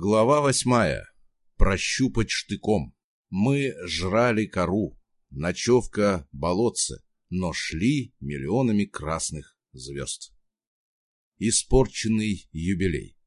Глава восьмая. Прощупать штыком. Мы жрали кору, ночевка болотце, но шли миллионами красных звезд. Испорченный юбилей.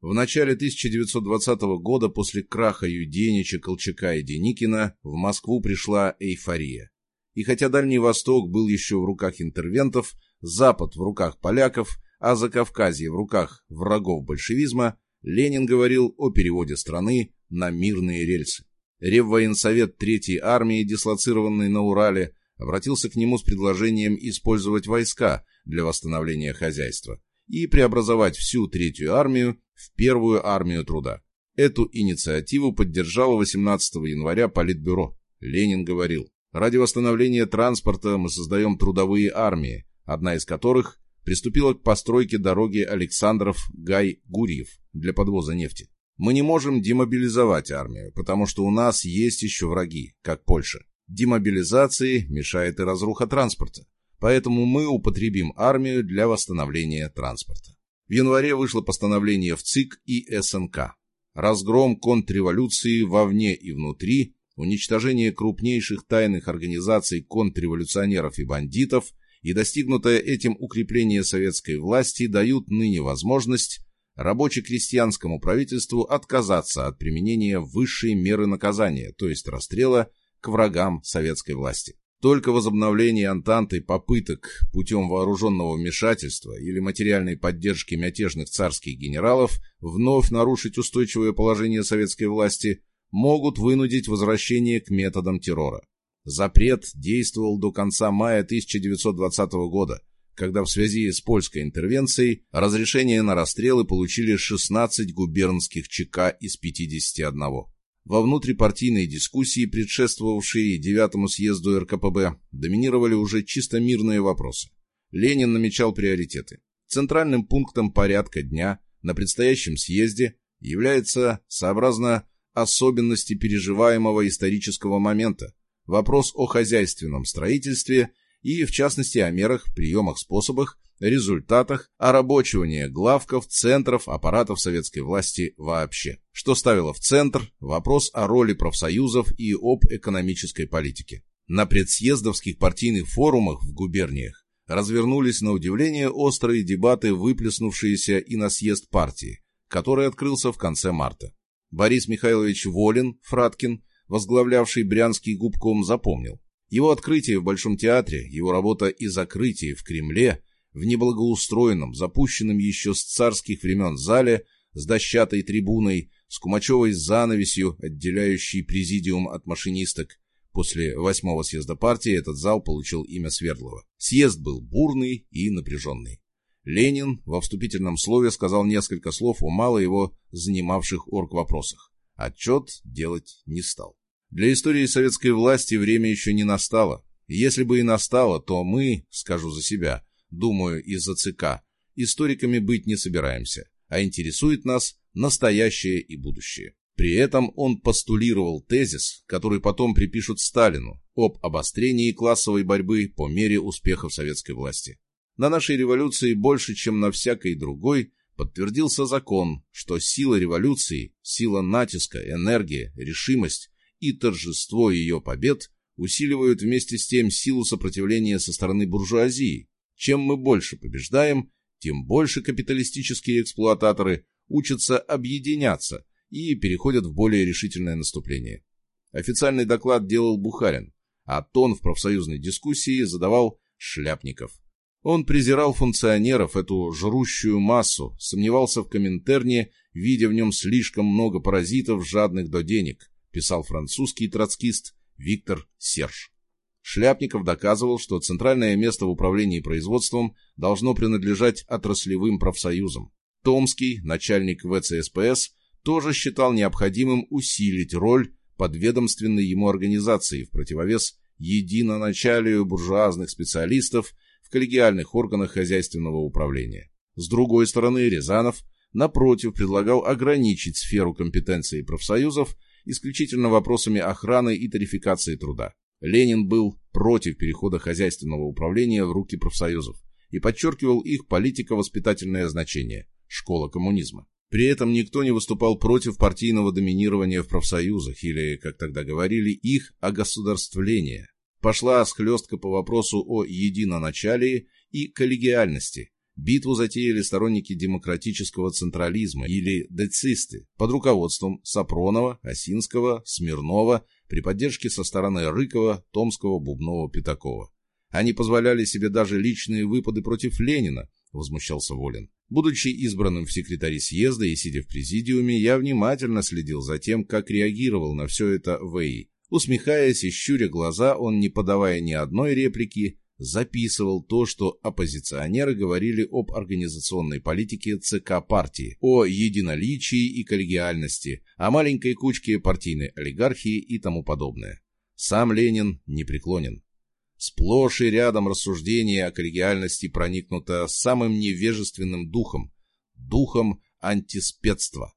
В начале 1920 года после краха Юденича, Колчака и Деникина в Москву пришла эйфория. И хотя Дальний Восток был еще в руках интервентов, Запад в руках поляков, а Закавказье в руках врагов большевизма, Ленин говорил о переводе страны на мирные рельсы. Реввоенсовет Третьей армии, дислоцированный на Урале, обратился к нему с предложением использовать войска для восстановления хозяйства и преобразовать всю Третью армию в Первую армию труда. Эту инициативу поддержало 18 января Политбюро. Ленин говорил, ради восстановления транспорта мы создаем трудовые армии, одна из которых приступила к постройке дороги Александров-Гай-Гурьев для подвоза нефти. Мы не можем демобилизовать армию, потому что у нас есть еще враги, как Польша. Демобилизации мешает и разруха транспорта, поэтому мы употребим армию для восстановления транспорта. В январе вышло постановление в ЦИК и СНК. Разгром контрреволюции вовне и внутри, уничтожение крупнейших тайных организаций контрреволюционеров и бандитов и достигнутое этим укрепление советской власти дают ныне возможность рабоче-крестьянскому правительству отказаться от применения высшей меры наказания, то есть расстрела, к врагам советской власти. Только возобновление Антанты попыток путем вооруженного вмешательства или материальной поддержки мятежных царских генералов вновь нарушить устойчивое положение советской власти могут вынудить возвращение к методам террора. Запрет действовал до конца мая 1920 года, когда в связи с польской интервенцией разрешение на расстрелы получили 16 губернских ЧК из 51. Во внутрипартийной дискуссии, предшествовавшей девятому съезду РКПБ, доминировали уже чисто мирные вопросы. Ленин намечал приоритеты. Центральным пунктом порядка дня на предстоящем съезде является, сообразно особенности переживаемого исторического момента, вопрос о хозяйственном строительстве и, в частности, о мерах, приемах, способах, результатах орабочивания главков, центров, аппаратов советской власти вообще, что ставило в центр вопрос о роли профсоюзов и об экономической политике. На предсъездовских партийных форумах в губерниях развернулись на удивление острые дебаты, выплеснувшиеся и на съезд партии, который открылся в конце марта. Борис Михайлович Волин, Фраткин, возглавлявший Брянский губком, запомнил. Его открытие в Большом театре, его работа и закрытие в Кремле, в неблагоустроенном, запущенном еще с царских времен зале, с дощатой трибуной, с кумачевой занавесью, отделяющей президиум от машинисток. После восьмого съезда партии этот зал получил имя Свердлова. Съезд был бурный и напряженный. Ленин во вступительном слове сказал несколько слов о мало его занимавших орг вопросах. Отчет делать не стал. Для истории советской власти время еще не настало. Если бы и настало, то мы, скажу за себя, думаю, из-за ЦК, историками быть не собираемся, а интересует нас настоящее и будущее. При этом он постулировал тезис, который потом припишут Сталину, об обострении классовой борьбы по мере успехов советской власти. На нашей революции больше, чем на всякой другой, подтвердился закон, что сила революции, сила натиска, энергия, решимость и торжество ее побед усиливают вместе с тем силу сопротивления со стороны буржуазии. Чем мы больше побеждаем, тем больше капиталистические эксплуататоры учатся объединяться и переходят в более решительное наступление. Официальный доклад делал Бухарин, а тон в профсоюзной дискуссии задавал Шляпников. Он презирал функционеров, эту жрущую массу, сомневался в Коминтерне, видя в нем слишком много паразитов, жадных до денег писал французский троцкист Виктор Серж. Шляпников доказывал, что центральное место в управлении производством должно принадлежать отраслевым профсоюзам. Томский, начальник ВЦСПС, тоже считал необходимым усилить роль подведомственной ему организации в противовес единоначалию буржуазных специалистов в коллегиальных органах хозяйственного управления. С другой стороны, Рязанов, напротив, предлагал ограничить сферу компетенции профсоюзов исключительно вопросами охраны и тарификации труда. Ленин был против перехода хозяйственного управления в руки профсоюзов и подчеркивал их политико-воспитательное значение – школа коммунизма. При этом никто не выступал против партийного доминирования в профсоюзах или, как тогда говорили, их огосударствления. Пошла схлестка по вопросу о единоначалии и коллегиальности. Битву затеяли сторонники демократического централизма или децисты под руководством Сапронова, Осинского, Смирнова при поддержке со стороны Рыкова, Томского, Бубнова, Пятакова. Они позволяли себе даже личные выпады против Ленина, возмущался Волин. Будучи избранным в секретаре съезда и сидя в президиуме, я внимательно следил за тем, как реагировал на все это ВИ. Усмехаясь и щуря глаза, он, не подавая ни одной реплики, записывал то, что оппозиционеры говорили об организационной политике ЦК партии, о единоличии и коллегиальности, о маленькой кучке партийной олигархии и тому подобное. Сам Ленин непреклонен. Сплошь и рядом рассуждение о коллегиальности проникнуто самым невежественным духом, духом антиспецства.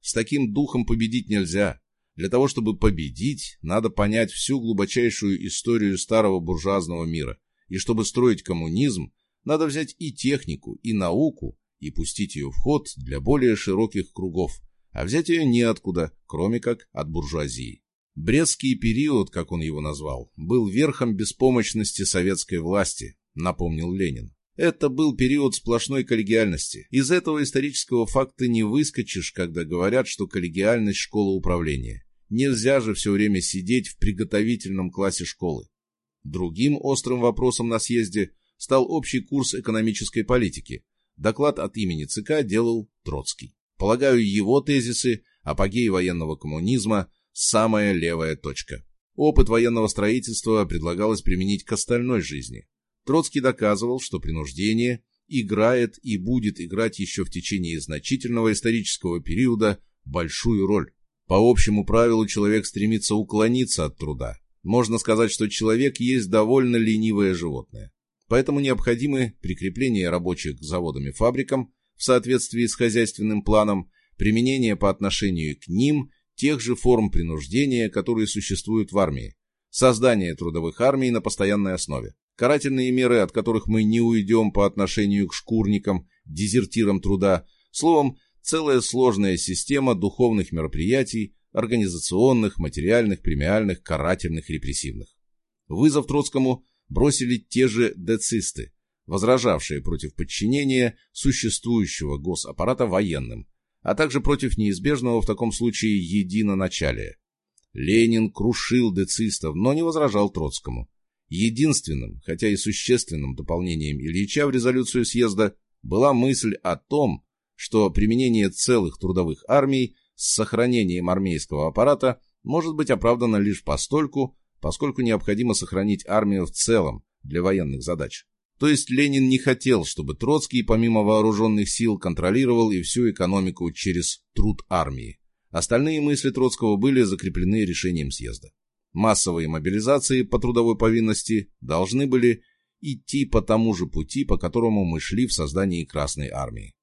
С таким духом победить нельзя. Для того, чтобы победить, надо понять всю глубочайшую историю старого буржуазного мира, и чтобы строить коммунизм, надо взять и технику, и науку, и пустить ее в ход для более широких кругов, а взять ее неоткуда, кроме как от буржуазии. Брестский период, как он его назвал, был верхом беспомощности советской власти, напомнил Ленин. Это был период сплошной коллегиальности. Из этого исторического факта не выскочишь, когда говорят, что коллегиальность – школа управления. Нельзя же все время сидеть в приготовительном классе школы. Другим острым вопросом на съезде стал общий курс экономической политики. Доклад от имени ЦК делал Троцкий. Полагаю, его тезисы «Апогей военного коммунизма» – самая левая точка. Опыт военного строительства предлагалось применить к остальной жизни. Троцкий доказывал, что принуждение играет и будет играть еще в течение значительного исторического периода большую роль. По общему правилу человек стремится уклониться от труда, можно сказать, что человек есть довольно ленивое животное. Поэтому необходимы прикрепление рабочих к заводам и фабрикам в соответствии с хозяйственным планом, применение по отношению к ним тех же форм принуждения, которые существуют в армии, создание трудовых армий на постоянной основе, карательные меры, от которых мы не уйдем по отношению к шкурникам, дезертирам труда, словом, целая сложная система духовных мероприятий, организационных, материальных, премиальных, карательных, репрессивных. Вызов Троцкому бросили те же децисты, возражавшие против подчинения существующего госаппарата военным, а также против неизбежного в таком случае единоначалия. Ленин крушил децистов, но не возражал Троцкому. Единственным, хотя и существенным дополнением Ильича в резолюцию съезда была мысль о том, что применение целых трудовых армий с сохранением армейского аппарата может быть оправдано лишь постольку, поскольку необходимо сохранить армию в целом для военных задач. То есть Ленин не хотел, чтобы Троцкий помимо вооруженных сил контролировал и всю экономику через труд армии. Остальные мысли Троцкого были закреплены решением съезда. Массовые мобилизации по трудовой повинности должны были идти по тому же пути, по которому мы шли в создании Красной армии.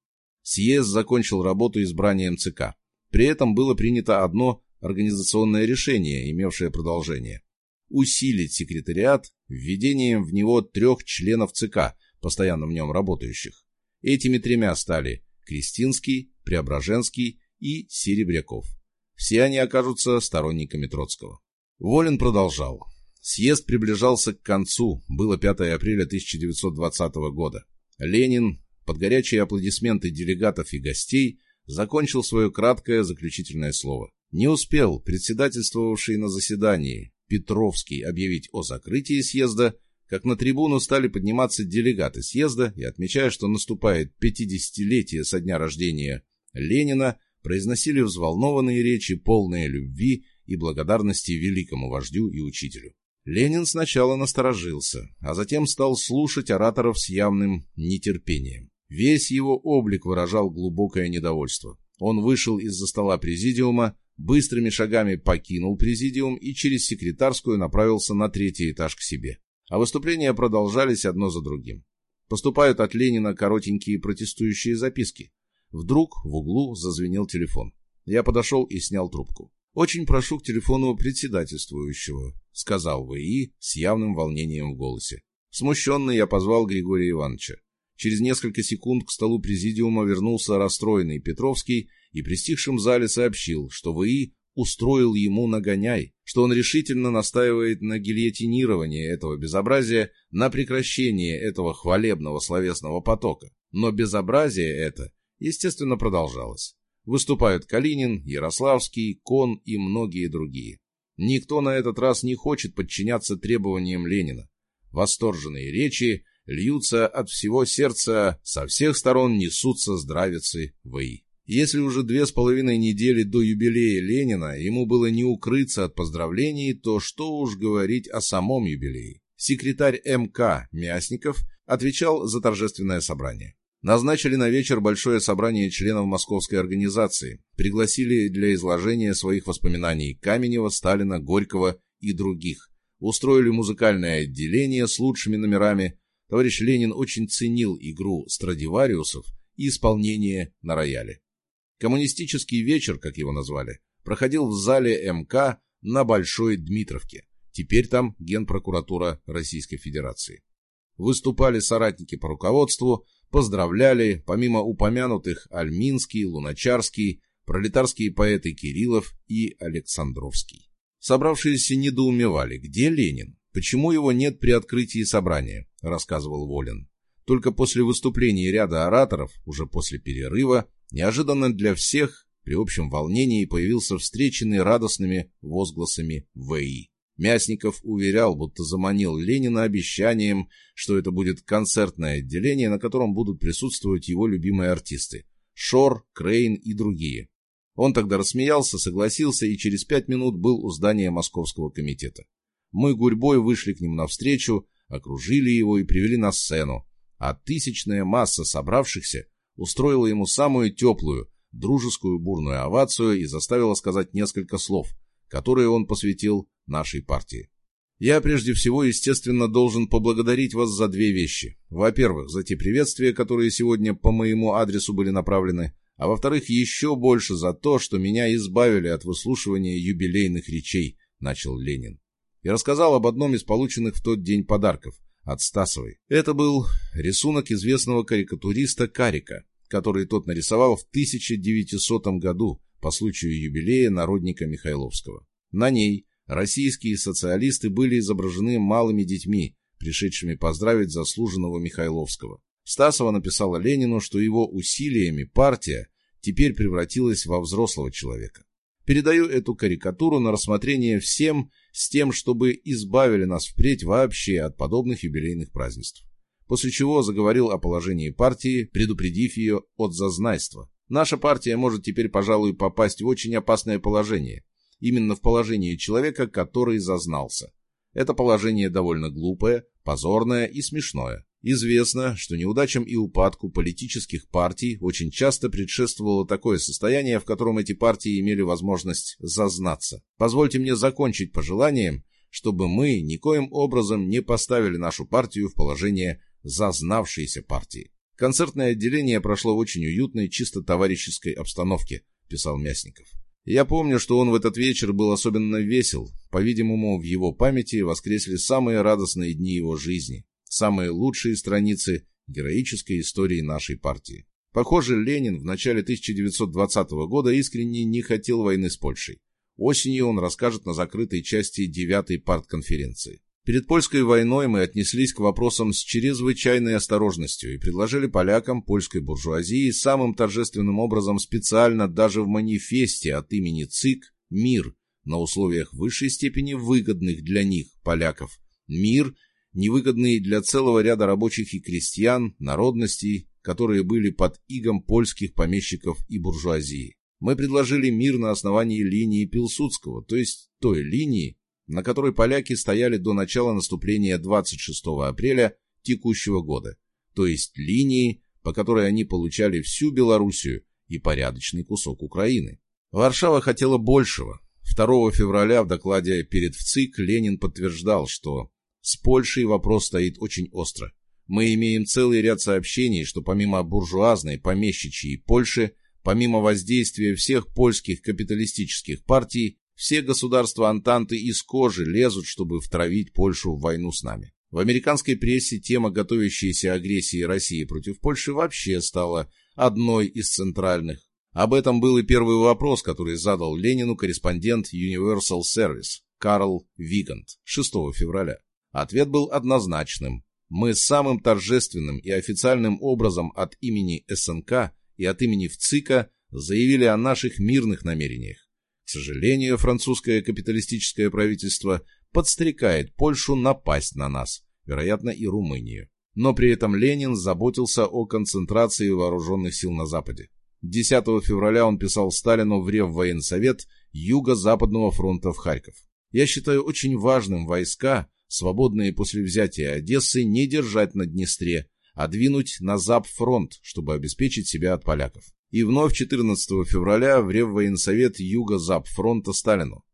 Съезд закончил работу избранием ЦК. При этом было принято одно организационное решение, имевшее продолжение. Усилить секретариат введением в него трех членов ЦК, постоянно в нем работающих. Этими тремя стали Кристинский, Преображенский и Серебряков. Все они окажутся сторонниками Троцкого. Волин продолжал. Съезд приближался к концу, было 5 апреля 1920 года. Ленин, под горячие аплодисменты делегатов и гостей, закончил свое краткое заключительное слово. Не успел председательствовавший на заседании Петровский объявить о закрытии съезда, как на трибуну стали подниматься делегаты съезда и, отмечая, что наступает 50-летие со дня рождения Ленина, произносили взволнованные речи, полные любви и благодарности великому вождю и учителю. Ленин сначала насторожился, а затем стал слушать ораторов с явным нетерпением. Весь его облик выражал глубокое недовольство. Он вышел из-за стола президиума, быстрыми шагами покинул президиум и через секретарскую направился на третий этаж к себе. А выступления продолжались одно за другим. Поступают от Ленина коротенькие протестующие записки. Вдруг в углу зазвенел телефон. Я подошел и снял трубку. «Очень прошу к телефону председательствующего», — сказал ВИИ с явным волнением в голосе. Смущенный я позвал Григория Ивановича. Через несколько секунд к столу президиума вернулся расстроенный Петровский и при зале сообщил, что ВИ устроил ему нагоняй, что он решительно настаивает на гильотинировании этого безобразия, на прекращении этого хвалебного словесного потока. Но безобразие это, естественно, продолжалось. Выступают Калинин, Ярославский, Кон и многие другие. Никто на этот раз не хочет подчиняться требованиям Ленина. Восторженные речи льются от всего сердца, со всех сторон несутся здравицы ВИ. Если уже две с половиной недели до юбилея Ленина ему было не укрыться от поздравлений, то что уж говорить о самом юбилее. Секретарь МК Мясников отвечал за торжественное собрание. Назначили на вечер большое собрание членов московской организации, пригласили для изложения своих воспоминаний Каменева, Сталина, Горького и других. Устроили музыкальное отделение с лучшими номерами. Товарищ Ленин очень ценил игру Страдивариусов и исполнение на рояле. Коммунистический вечер, как его назвали, проходил в зале МК на Большой Дмитровке. Теперь там Генпрокуратура Российской Федерации. Выступали соратники по руководству, поздравляли, помимо упомянутых, Альминский, Луначарский, пролетарские поэты Кириллов и Александровский. Собравшиеся недоумевали, где Ленин, почему его нет при открытии собрания, рассказывал Волин. Только после выступления ряда ораторов, уже после перерыва, Неожиданно для всех, при общем волнении, появился встреченный радостными возгласами ВИ. Мясников уверял, будто заманил Ленина обещанием, что это будет концертное отделение, на котором будут присутствовать его любимые артисты – Шор, Крейн и другие. Он тогда рассмеялся, согласился и через пять минут был у здания Московского комитета. Мы гурьбой вышли к ним навстречу, окружили его и привели на сцену, а тысячная масса собравшихся устроила ему самую теплую, дружескую бурную овацию и заставила сказать несколько слов, которые он посвятил нашей партии. Я прежде всего, естественно, должен поблагодарить вас за две вещи. Во-первых, за те приветствия, которые сегодня по моему адресу были направлены, а во-вторых, еще больше за то, что меня избавили от выслушивания юбилейных речей, начал Ленин. И рассказал об одном из полученных в тот день подарков – от Стасовой. Это был рисунок известного карикатуриста Карика, который тот нарисовал в 1900 году по случаю юбилея народника Михайловского. На ней российские социалисты были изображены малыми детьми, пришедшими поздравить заслуженного Михайловского. Стасова написала Ленину, что его усилиями партия теперь превратилась во взрослого человека. Передаю эту карикатуру на рассмотрение всем с тем, чтобы избавили нас впредь вообще от подобных юбилейных празднеств. После чего заговорил о положении партии, предупредив ее от зазнайства. Наша партия может теперь, пожалуй, попасть в очень опасное положение. Именно в положении человека, который зазнался. Это положение довольно глупое, позорное и смешное. Известно, что неудачам и упадку политических партий очень часто предшествовало такое состояние, в котором эти партии имели возможность зазнаться. Позвольте мне закончить пожеланием, чтобы мы никоим образом не поставили нашу партию в положение зазнавшейся партии. Концертное отделение прошло в очень уютной, чисто товарищеской обстановке, писал Мясников. Я помню, что он в этот вечер был особенно весел. По-видимому, в его памяти воскресли самые радостные дни его жизни самые лучшие страницы героической истории нашей партии. Похоже, Ленин в начале 1920 года искренне не хотел войны с Польшей. Осенью он расскажет на закрытой части 9-й партконференции. Перед польской войной мы отнеслись к вопросам с чрезвычайной осторожностью и предложили полякам, польской буржуазии, самым торжественным образом специально даже в манифесте от имени ЦИК «Мир» на условиях высшей степени выгодных для них, поляков. Мир невыгодный для целого ряда рабочих и крестьян, народностей, которые были под игом польских помещиков и буржуазии. Мы предложили мир на основании линии Пилсудского, то есть той линии, на которой поляки стояли до начала наступления 26 апреля текущего года, то есть линии, по которой они получали всю Белоруссию и порядочный кусок Украины. Варшава хотела большего. 2 февраля в докладе перед ВЦИК Ленин подтверждал, что с Польшей вопрос стоит очень остро. Мы имеем целый ряд сообщений, что помимо буржуазной, помещичьей Польши, помимо воздействия всех польских капиталистических партий, все государства Антанты из кожи лезут, чтобы втравить Польшу в войну с нами. В американской прессе тема готовящейся агрессии России против Польши вообще стала одной из центральных. Об этом был и первый вопрос, который задал Ленину корреспондент Universal Service Карл Вигант 6 февраля. Ответ был однозначным. Мы самым торжественным и официальным образом от имени СНК и от имени ВЦИКа заявили о наших мирных намерениях. К сожалению, французское капиталистическое правительство подстрекает Польшу напасть на нас, вероятно, и Румынию. Но при этом Ленин заботился о концентрации вооруженных сил на Западе. 10 февраля он писал Сталину в Реввоенсовет Юго-Западного фронта в Харьков. «Я считаю очень важным войска, свободные после взятия Одессы, не держать на Днестре, а двинуть на Запфронт, чтобы обеспечить себя от поляков. И вновь 14 февраля в Реввоенсовет Юго-Запфронта Сталину.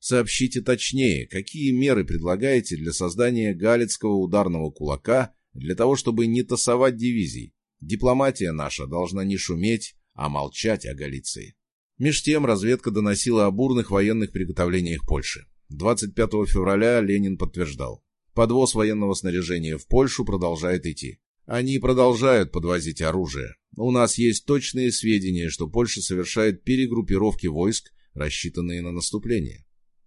Сообщите точнее, какие меры предлагаете для создания Галицкого ударного кулака для того, чтобы не тасовать дивизий. Дипломатия наша должна не шуметь, а молчать о Галиции. Меж тем разведка доносила о бурных военных приготовлениях Польши. 25 февраля Ленин подтверждал. Подвоз военного снаряжения в Польшу продолжает идти. Они продолжают подвозить оружие. У нас есть точные сведения, что Польша совершает перегруппировки войск, рассчитанные на наступление.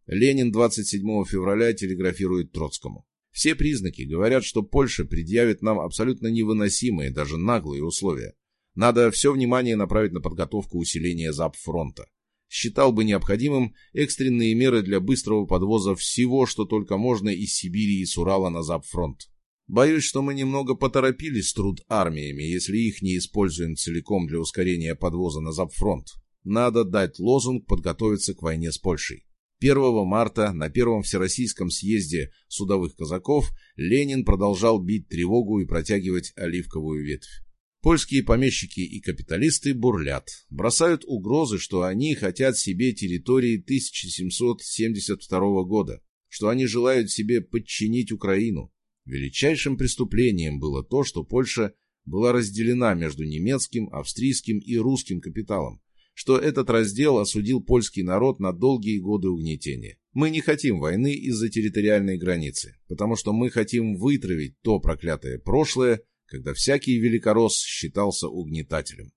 Ленин 27 февраля телеграфирует Троцкому. Все признаки говорят, что Польша предъявит нам абсолютно невыносимые, даже наглые условия. Надо все внимание направить на подготовку усиления Запфронта. Считал бы необходимым экстренные меры для быстрого подвоза всего, что только можно из Сибири и с Урала на Запфронт. Боюсь, что мы немного поторопились труд армиями, если их не используем целиком для ускорения подвоза на Запфронт. Надо дать лозунг подготовиться к войне с Польшей. 1 марта на Первом Всероссийском съезде судовых казаков Ленин продолжал бить тревогу и протягивать оливковую ветвь. Польские помещики и капиталисты бурлят, бросают угрозы, что они хотят себе территории 1772 года, что они желают себе подчинить Украину. Величайшим преступлением было то, что Польша была разделена между немецким, австрийским и русским капиталом, что этот раздел осудил польский народ на долгие годы угнетения. Мы не хотим войны из-за территориальной границы, потому что мы хотим вытравить то проклятое прошлое, когда всякий великоросс считался угнетателем.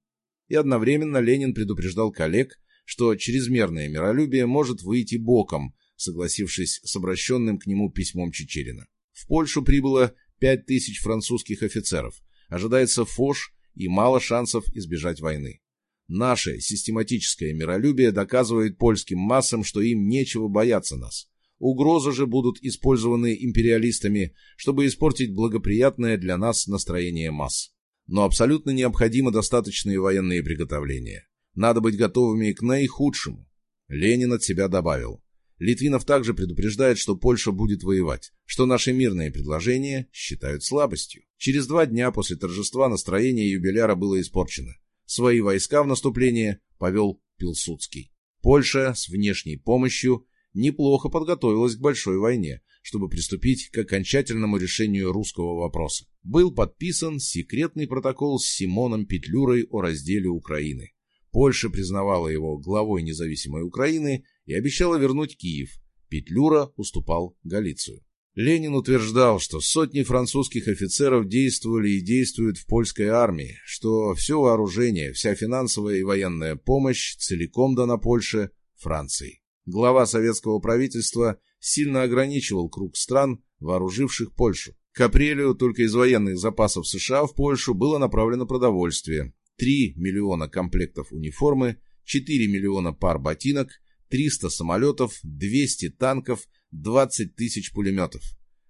И одновременно Ленин предупреждал коллег, что чрезмерное миролюбие может выйти боком, согласившись с обращенным к нему письмом Чечерина. В Польшу прибыло 5000 французских офицеров, ожидается фош и мало шансов избежать войны. Наше систематическое миролюбие доказывает польским массам, что им нечего бояться нас. Угрозы же будут использованы империалистами, чтобы испортить благоприятное для нас настроение масс. Но абсолютно необходимо достаточные военные приготовления. Надо быть готовыми к наихудшему. Ленин от себя добавил. Литвинов также предупреждает, что Польша будет воевать, что наши мирные предложения считают слабостью. Через два дня после торжества настроение юбиляра было испорчено. Свои войска в наступление повел Пилсудский. Польша с внешней помощью неплохо подготовилась к большой войне, чтобы приступить к окончательному решению русского вопроса. Был подписан секретный протокол с Симоном Петлюрой о разделе Украины. Польша признавала его главой независимой Украины и обещала вернуть Киев. Петлюра уступал Галицию. Ленин утверждал, что сотни французских офицеров действовали и действуют в польской армии, что все вооружение, вся финансовая и военная помощь целиком дана Польше Франции. Глава советского правительства сильно ограничивал круг стран, вооруживших Польшу. К апрелю только из военных запасов США в Польшу было направлено продовольствие. 3 миллиона комплектов униформы, 4 миллиона пар ботинок, 300 самолетов, 200 танков – 20 тысяч пулеметов.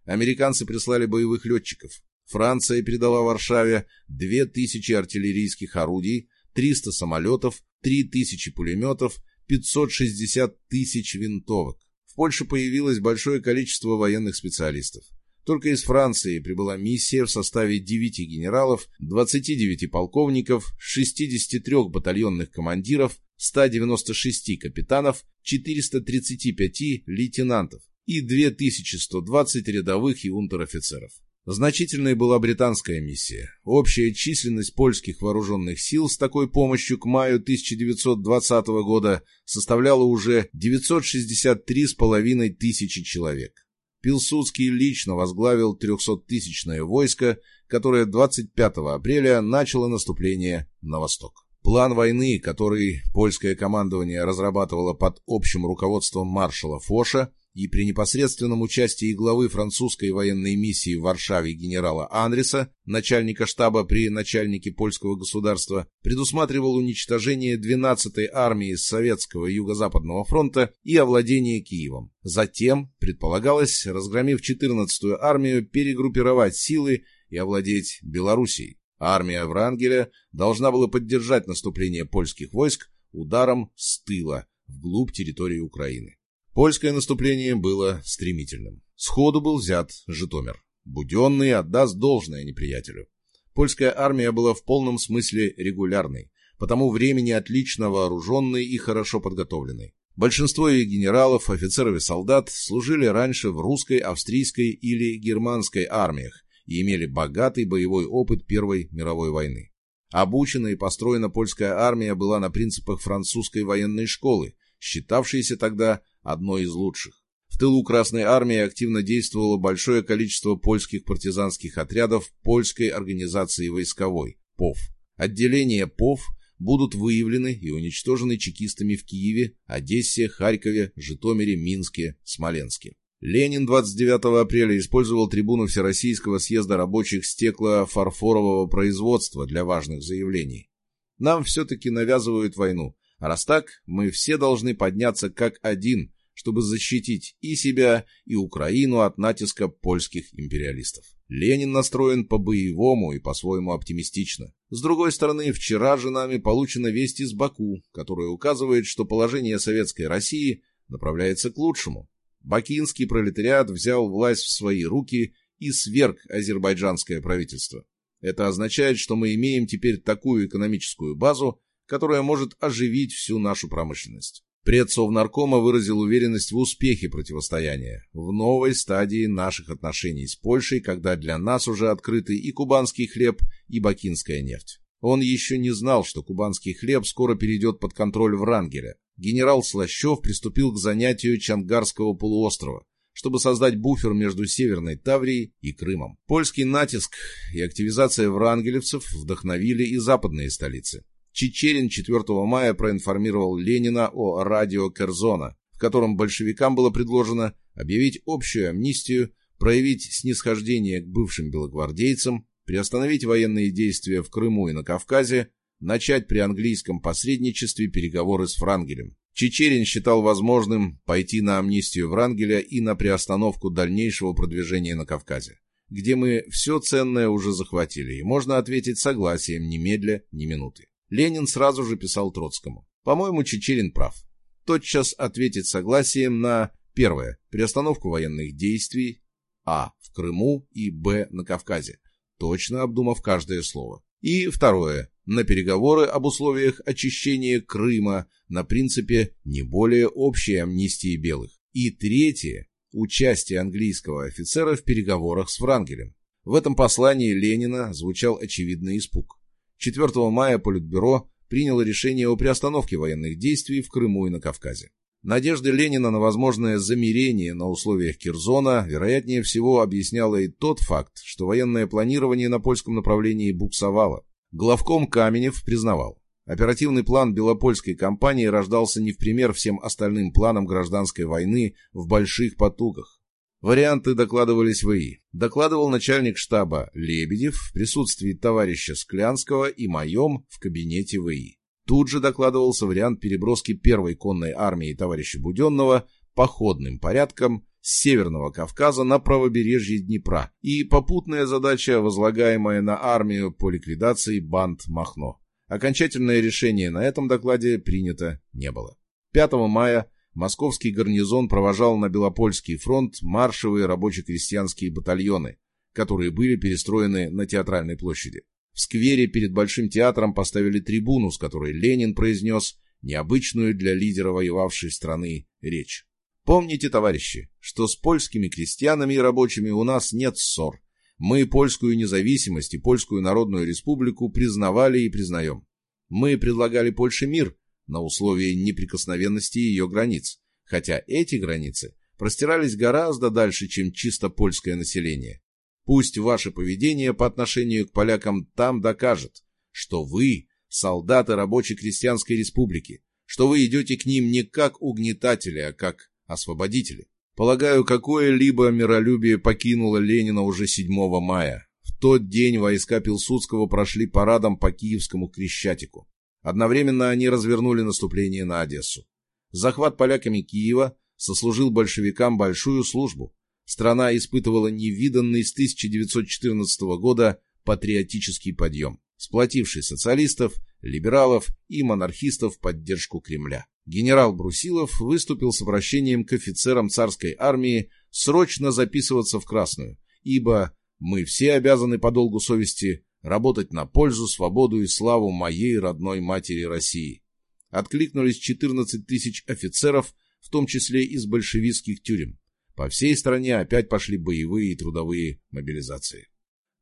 Американцы прислали боевых летчиков. Франция передала Варшаве 2000 артиллерийских орудий, 300 самолетов, 3000 пулеметов, 560 тысяч винтовок. В Польше появилось большое количество военных специалистов. Только из Франции прибыла миссия в составе 9 генералов, 29 полковников, 63 батальонных командиров, 196 капитанов, 435 лейтенантов и 2120 рядовых и унтер-офицеров. Значительной была британская миссия. Общая численность польских вооруженных сил с такой помощью к маю 1920 года составляла уже 963,5 тысячи человек. Пилсудский лично возглавил 300-тысячное войско, которое 25 апреля начало наступление на восток. План войны, который польское командование разрабатывало под общим руководством маршала Фоша и при непосредственном участии главы французской военной миссии в Варшаве генерала Андреса, начальника штаба при начальнике польского государства, предусматривал уничтожение 12-й армии Советского Юго-Западного фронта и овладение Киевом. Затем предполагалось, разгромив 14-ю армию, перегруппировать силы и овладеть Белоруссией. Армия Врангеля должна была поддержать наступление польских войск ударом с тыла вглубь территории Украины. Польское наступление было стремительным. Сходу был взят Житомир. Буденный отдаст должное неприятелю. Польская армия была в полном смысле регулярной, потому времени отлично вооруженной и хорошо подготовленной. Большинство ее генералов, офицеров и солдат служили раньше в русской, австрийской или германской армиях и имели богатый боевой опыт Первой мировой войны. Обучена и построена польская армия была на принципах французской военной школы, считавшейся тогда одной из лучших. В тылу Красной Армии активно действовало большое количество польских партизанских отрядов польской организации войсковой ПОВ. Отделения ПОВ будут выявлены и уничтожены чекистами в Киеве, Одессе, Харькове, Житомире, Минске, Смоленске. Ленин 29 апреля использовал трибуну Всероссийского съезда рабочих стекло-фарфорового производства для важных заявлений. Нам все-таки навязывают войну, раз так, мы все должны подняться как один, чтобы защитить и себя, и Украину от натиска польских империалистов. Ленин настроен по-боевому и по-своему оптимистично. С другой стороны, вчера же нами получена весть из Баку, которая указывает, что положение Советской России направляется к лучшему. Бакинский пролетариат взял власть в свои руки и сверг азербайджанское правительство. Это означает, что мы имеем теперь такую экономическую базу, которая может оживить всю нашу промышленность. Пред Совнаркома выразил уверенность в успехе противостояния, в новой стадии наших отношений с Польшей, когда для нас уже открыты и кубанский хлеб, и бакинская нефть. Он еще не знал, что кубанский хлеб скоро перейдет под контроль Врангеля. Генерал Слащев приступил к занятию Чангарского полуострова, чтобы создать буфер между Северной Таврией и Крымом. Польский натиск и активизация врангелевцев вдохновили и западные столицы. Чечерин 4 мая проинформировал Ленина о радио Керзона, в котором большевикам было предложено объявить общую амнистию, проявить снисхождение к бывшим белогвардейцам, приостановить военные действия в Крыму и на Кавказе, начать при английском посредничестве переговоры с Франгелем. Чечерин считал возможным пойти на амнистию Врангеля и на приостановку дальнейшего продвижения на Кавказе, где мы все ценное уже захватили, и можно ответить согласием немедля, ни минуты. Ленин сразу же писал Троцкому. По-моему, Чечерин прав. Тотчас ответить согласием на первое. Приостановку военных действий А. В Крыму и Б. На Кавказе, точно обдумав каждое слово. И второе. На переговоры об условиях очищения Крыма на принципе не более общей амнистии белых. И третье. Участие английского офицера в переговорах с Франгелем. В этом послании Ленина звучал очевидный испуг. 4 мая Политбюро приняло решение о приостановке военных действий в Крыму и на Кавказе. Надежды Ленина на возможное замирение на условиях Кирзона, вероятнее всего, объясняло и тот факт, что военное планирование на польском направлении буксовало. Главком Каменев признавал, оперативный план Белопольской кампании рождался не в пример всем остальным планам гражданской войны в больших потугах. Варианты докладывались в ИИ. Докладывал начальник штаба Лебедев в присутствии товарища Склянского и моем в кабинете ВИИ. Тут же докладывался вариант переброски первой конной армии товарища Буденного походным порядком с Северного Кавказа на правобережье Днепра и попутная задача, возлагаемая на армию по ликвидации банд Махно. Окончательное решение на этом докладе принято не было. 5 мая московский гарнизон провожал на Белопольский фронт маршевые рабоче-крестьянские батальоны, которые были перестроены на Театральной площади. В сквере перед Большим театром поставили трибуну, с которой Ленин произнес необычную для лидера воевавшей страны речь. Помните, товарищи, что с польскими крестьянами и рабочими у нас нет ссор. Мы польскую независимость и польскую народную республику признавали и признаем. Мы предлагали Польше мир, на условии неприкосновенности ее границ, хотя эти границы простирались гораздо дальше, чем чисто польское население. Пусть ваше поведение по отношению к полякам там докажет, что вы – солдаты рабочей крестьянской республики, что вы идете к ним не как угнетатели, а как освободители. Полагаю, какое-либо миролюбие покинуло Ленина уже 7 мая. В тот день войска Пилсудского прошли парадом по Киевскому Крещатику. Одновременно они развернули наступление на Одессу. Захват поляками Киева сослужил большевикам большую службу. Страна испытывала невиданный с 1914 года патриотический подъем, сплотивший социалистов, либералов и монархистов в поддержку Кремля. Генерал Брусилов выступил с обращением к офицерам царской армии срочно записываться в Красную, ибо мы все обязаны по долгу совести работать на пользу, свободу и славу моей родной матери России. Откликнулись 14 тысяч офицеров, в том числе из большевистских тюрем. По всей стране опять пошли боевые и трудовые мобилизации.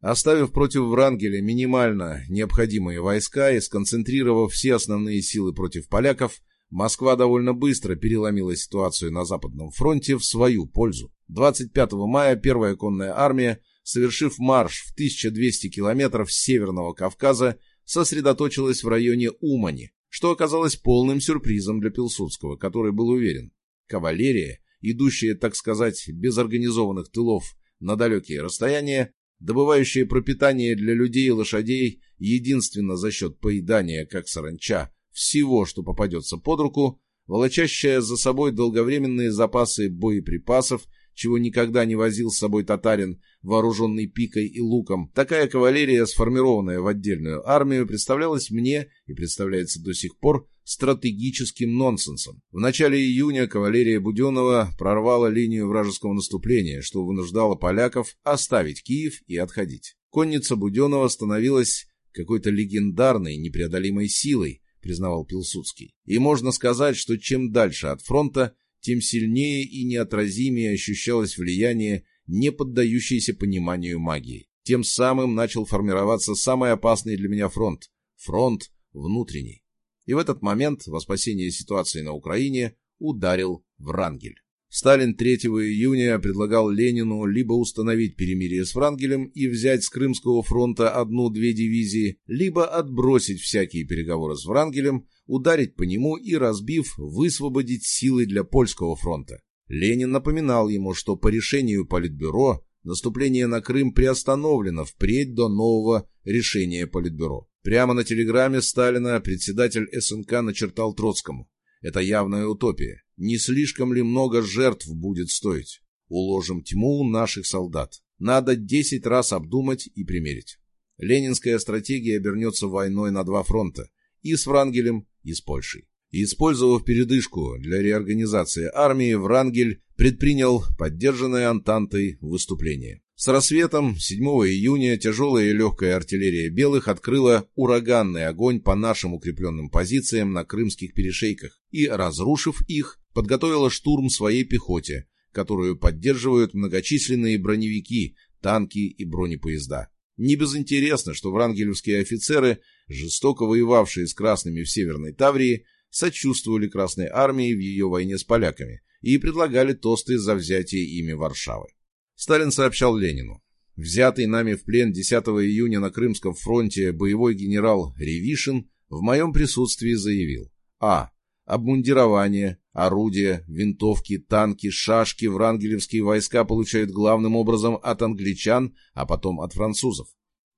Оставив против Врангеля минимально необходимые войска и сконцентрировав все основные силы против поляков, Москва довольно быстро переломила ситуацию на Западном фронте в свою пользу. 25 мая первая конная армия совершив марш в 1200 километров с Северного Кавказа, сосредоточилась в районе Умани, что оказалось полным сюрпризом для Пилсудского, который был уверен. Кавалерия, идущая, так сказать, без организованных тылов на далекие расстояния, добывающая пропитание для людей и лошадей единственно за счет поедания, как саранча, всего, что попадется под руку, волочащая за собой долговременные запасы боеприпасов чего никогда не возил с собой татарин, вооруженный пикой и луком. Такая кавалерия, сформированная в отдельную армию, представлялась мне и представляется до сих пор стратегическим нонсенсом. В начале июня кавалерия Буденова прорвала линию вражеского наступления, что вынуждало поляков оставить Киев и отходить. Конница Буденова становилась какой-то легендарной, непреодолимой силой, признавал Пилсудский. И можно сказать, что чем дальше от фронта, тем сильнее и неотразимее ощущалось влияние, не поддающееся пониманию магии. Тем самым начал формироваться самый опасный для меня фронт – фронт внутренний. И в этот момент во спасение ситуации на Украине ударил Врангель. Сталин 3 июня предлагал Ленину либо установить перемирие с Врангелем и взять с Крымского фронта одну-две дивизии, либо отбросить всякие переговоры с Врангелем, ударить по нему и, разбив, высвободить силы для польского фронта. Ленин напоминал ему, что по решению Политбюро наступление на Крым приостановлено впредь до нового решения Политбюро. Прямо на телеграмме Сталина председатель СНК начертал Троцкому. Это явная утопия. Не слишком ли много жертв будет стоить? Уложим тьму наших солдат. Надо десять раз обдумать и примерить. Ленинская стратегия обернется войной на два фронта. И с Врангелем, и с Польшей. Использовав передышку для реорганизации армии, Врангель предпринял поддержанное Антантой выступление. С рассветом 7 июня тяжелая и легкая артиллерия белых открыла ураганный огонь по нашим укрепленным позициям на крымских перешейках и, разрушив их, подготовила штурм своей пехоте, которую поддерживают многочисленные броневики, танки и бронепоезда. Не безинтересно, что врангелевские офицеры, жестоко воевавшие с красными в Северной Таврии, сочувствовали Красной армии в ее войне с поляками и предлагали тосты за взятие ими Варшавы. Сталин сообщал Ленину. Взятый нами в плен 10 июня на Крымском фронте боевой генерал Ревишин в моем присутствии заявил А. Обмундирование, орудия, винтовки, танки, шашки врангелевские войска получают главным образом от англичан, а потом от французов.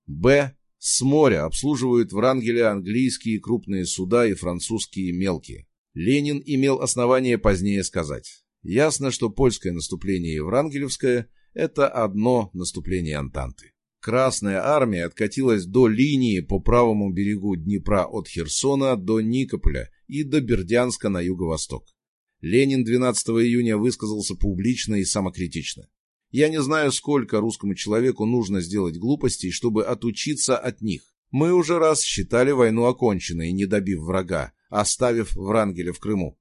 Б. С моря обслуживают Врангеля английские крупные суда и французские мелкие. Ленин имел основание позднее сказать. Ясно, что польское наступление и Врангелевское – это одно наступление Антанты. Красная армия откатилась до линии по правому берегу Днепра от Херсона до Никополя и до Бердянска на юго-восток. Ленин 12 июня высказался публично и самокритично. «Я не знаю, сколько русскому человеку нужно сделать глупостей, чтобы отучиться от них. Мы уже раз считали войну оконченной, не добив врага, оставив Врангеля в Крыму.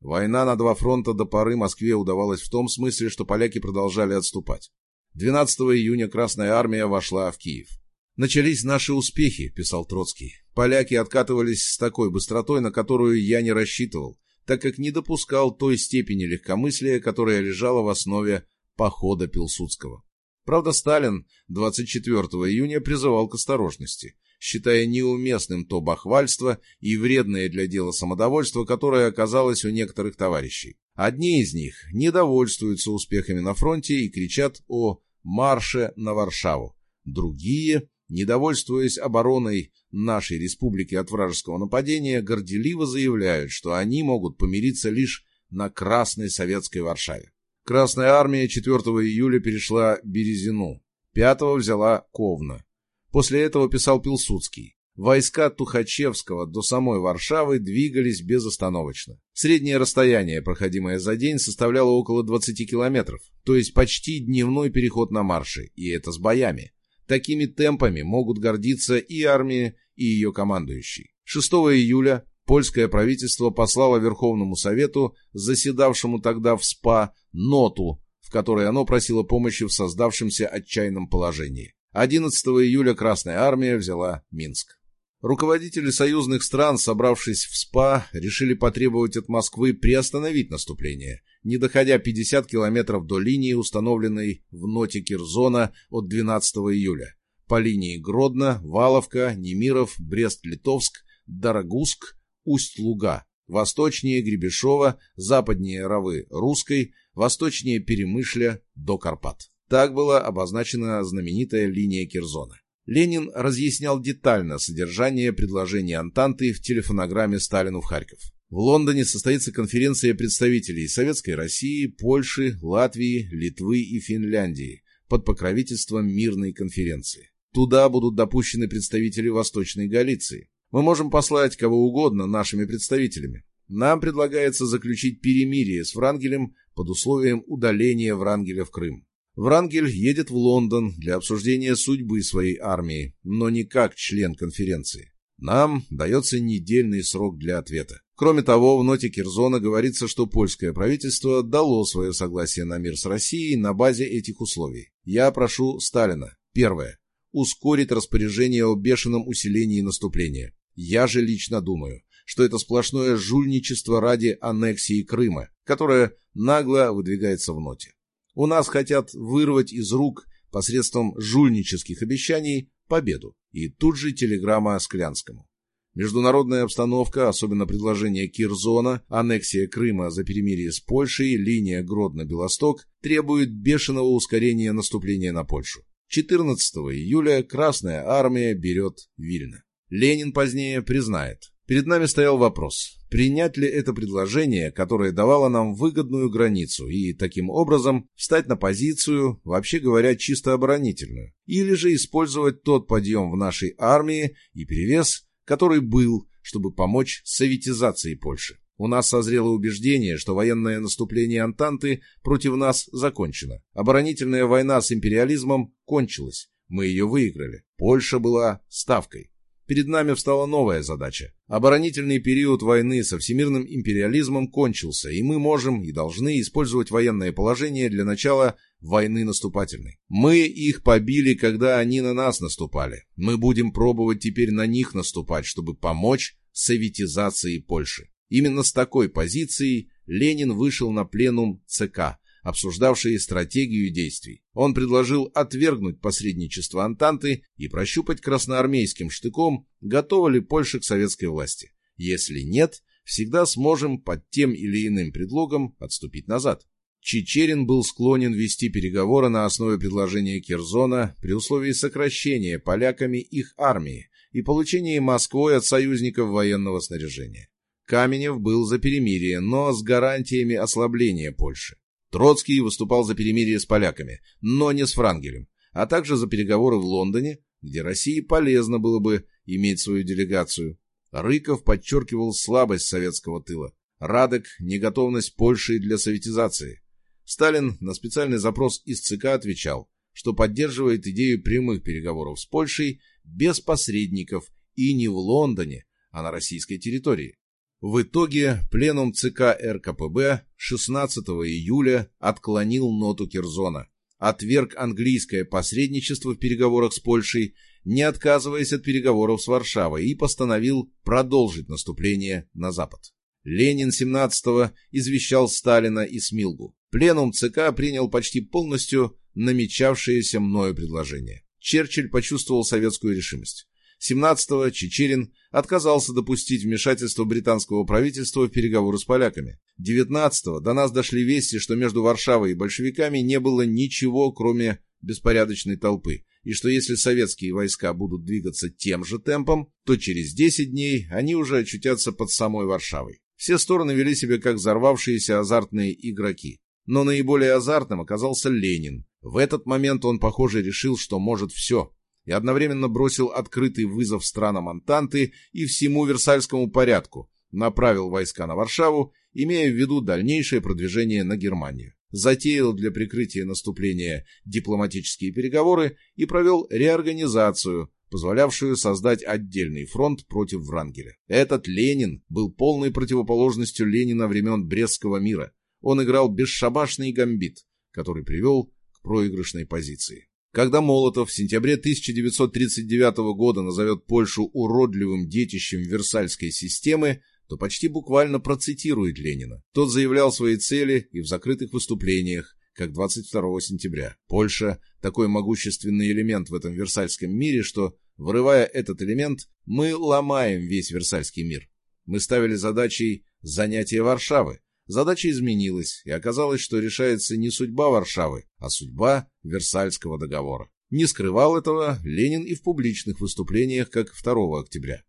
Война на два фронта до поры Москве удавалась в том смысле, что поляки продолжали отступать. 12 июня Красная Армия вошла в Киев. «Начались наши успехи», — писал Троцкий. «Поляки откатывались с такой быстротой, на которую я не рассчитывал. так как не допускал той степени легкомыслия, которая лежала в основе похода Пилсудского. Правда, Сталин 24 июня призывал к осторожности, считая неуместным то бахвальство и вредное для дела самодовольство, которое оказалось у некоторых товарищей. Одни из них недовольствуются успехами на фронте и кричат о «марше на Варшаву», другие, недовольствуясь обороной нашей республики от вражеского нападения, горделиво заявляют, что они могут помириться лишь на Красной Советской Варшаве. Красная армия 4 июля перешла Березину, 5 взяла Ковна. После этого писал Пилсудский. Войска Тухачевского до самой Варшавы двигались безостановочно. Среднее расстояние, проходимое за день, составляло около 20 километров, то есть почти дневной переход на марше, и это с боями. Такими темпами могут гордиться и армия, и ее командующий. 6 июля польское правительство послало Верховному Совету, заседавшему тогда в СПА, ноту, в которой оно просило помощи в создавшемся отчаянном положении. 11 июля Красная Армия взяла Минск. Руководители союзных стран, собравшись в СПА, решили потребовать от Москвы приостановить наступление, не доходя 50 километров до линии, установленной в ноте Кирзона от 12 июля, по линии Гродно, Валовка, Немиров, Брест-Литовск, Дорогуск, Усть-Луга, восточнее Гребешова, западнее Равы Русской, восточнее Перемышля до Карпат. Так была обозначена знаменитая линия Кирзона. Ленин разъяснял детально содержание предложения Антанты в телефонограмме Сталину в Харьков. В Лондоне состоится конференция представителей Советской России, Польши, Латвии, Литвы и Финляндии под покровительством мирной конференции. Туда будут допущены представители Восточной Галиции. Мы можем послать кого угодно нашими представителями. Нам предлагается заключить перемирие с Врангелем под условием удаления Врангеля в Крым. Врангель едет в Лондон для обсуждения судьбы своей армии, но не как член конференции. Нам дается недельный срок для ответа. Кроме того, в ноте Кирзона говорится, что польское правительство дало свое согласие на мир с Россией на базе этих условий. Я прошу Сталина. Первое. Ускорить распоряжение о бешеном усилении наступления. Я же лично думаю, что это сплошное жульничество ради аннексии Крыма, которое нагло выдвигается в ноте. У нас хотят вырвать из рук посредством жульнических обещаний победу. И тут же телеграмма Склянскому. Международная обстановка, особенно предложение Кирзона, аннексия Крыма за перемирие с Польшей, линия Гродно-Белосток, требует бешеного ускорения наступления на Польшу. 14 июля Красная Армия берет Вильно. Ленин позднее признает, Перед нами стоял вопрос, принять ли это предложение, которое давало нам выгодную границу, и таким образом встать на позицию, вообще говоря, чисто оборонительную, или же использовать тот подъем в нашей армии и перевес, который был, чтобы помочь советизации Польши. У нас созрело убеждение, что военное наступление Антанты против нас закончено. Оборонительная война с империализмом кончилась. Мы ее выиграли. Польша была ставкой перед нами встала новая задача. Оборонительный период войны со всемирным империализмом кончился, и мы можем и должны использовать военное положение для начала войны наступательной. Мы их побили, когда они на нас наступали. Мы будем пробовать теперь на них наступать, чтобы помочь советизации Польши. Именно с такой позицией Ленин вышел на пленум ЦК, обсуждавшие стратегию действий. Он предложил отвергнуть посредничество Антанты и прощупать красноармейским штыком, готова ли Польша к советской власти. Если нет, всегда сможем под тем или иным предлогом отступить назад. Чечерин был склонен вести переговоры на основе предложения Кирзона при условии сокращения поляками их армии и получения Москвой от союзников военного снаряжения. Каменев был за перемирие, но с гарантиями ослабления Польши. Троцкий выступал за перемирие с поляками, но не с Франгелем, а также за переговоры в Лондоне, где России полезно было бы иметь свою делегацию. Рыков подчеркивал слабость советского тыла, Радек – неготовность Польши для советизации. Сталин на специальный запрос из ЦК отвечал, что поддерживает идею прямых переговоров с Польшей без посредников и не в Лондоне, а на российской территории. В итоге пленум ЦК РКПБ 16 июля отклонил ноту Кирзона, отверг английское посредничество в переговорах с Польшей, не отказываясь от переговоров с Варшавой, и постановил продолжить наступление на запад. Ленин 17-го извещал Сталина и Смилгу. Пленум ЦК принял почти полностью намечавшееся мною предложение. Черчилль почувствовал советскую решимость. 17-го Чечерин отказался допустить вмешательство британского правительства в переговоры с поляками. 19-го до нас дошли вести, что между Варшавой и большевиками не было ничего, кроме беспорядочной толпы, и что если советские войска будут двигаться тем же темпом, то через 10 дней они уже очутятся под самой Варшавой. Все стороны вели себя как взорвавшиеся азартные игроки. Но наиболее азартным оказался Ленин. В этот момент он, похоже, решил, что может все, и одновременно бросил открытый вызов странам Антанты и всему Версальскому порядку, направил войска на Варшаву, имея в виду дальнейшее продвижение на Германию затеял для прикрытия наступления дипломатические переговоры и провел реорганизацию, позволявшую создать отдельный фронт против Врангеля. Этот Ленин был полной противоположностью Ленина времен Брестского мира. Он играл бесшабашный гамбит, который привел к проигрышной позиции. Когда Молотов в сентябре 1939 года назовет Польшу уродливым детищем Версальской системы, то почти буквально процитирует Ленина. Тот заявлял свои цели и в закрытых выступлениях, как 22 сентября. Польша – такой могущественный элемент в этом Версальском мире, что, вырывая этот элемент, мы ломаем весь Версальский мир. Мы ставили задачей занятие Варшавы. Задача изменилась, и оказалось, что решается не судьба Варшавы, а судьба Версальского договора. Не скрывал этого Ленин и в публичных выступлениях, как 2 октября.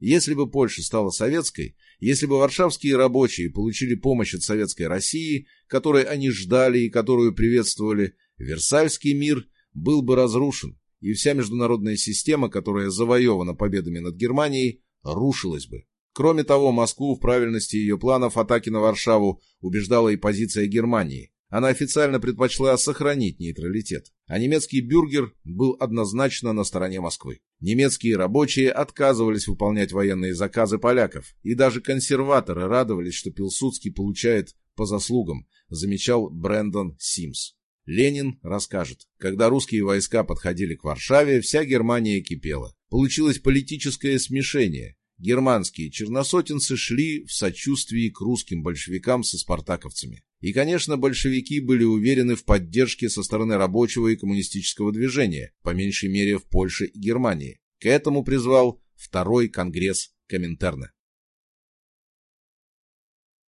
Если бы Польша стала советской, если бы варшавские рабочие получили помощь от советской России, которой они ждали и которую приветствовали, Версальский мир был бы разрушен, и вся международная система, которая завоевана победами над Германией, рушилась бы. Кроме того, Москву в правильности ее планов атаки на Варшаву убеждала и позиция Германии. Она официально предпочла сохранить нейтралитет, а немецкий бюргер был однозначно на стороне Москвы. Немецкие рабочие отказывались выполнять военные заказы поляков, и даже консерваторы радовались, что Пилсудский получает по заслугам, замечал Брэндон Симс. Ленин расскажет, когда русские войска подходили к Варшаве, вся Германия кипела. Получилось политическое смешение. Германские черносотенцы шли в сочувствии к русским большевикам со спартаковцами. И, конечно, большевики были уверены в поддержке со стороны рабочего и коммунистического движения, по меньшей мере в Польше и Германии. К этому призвал Второй Конгресс Коминтерна.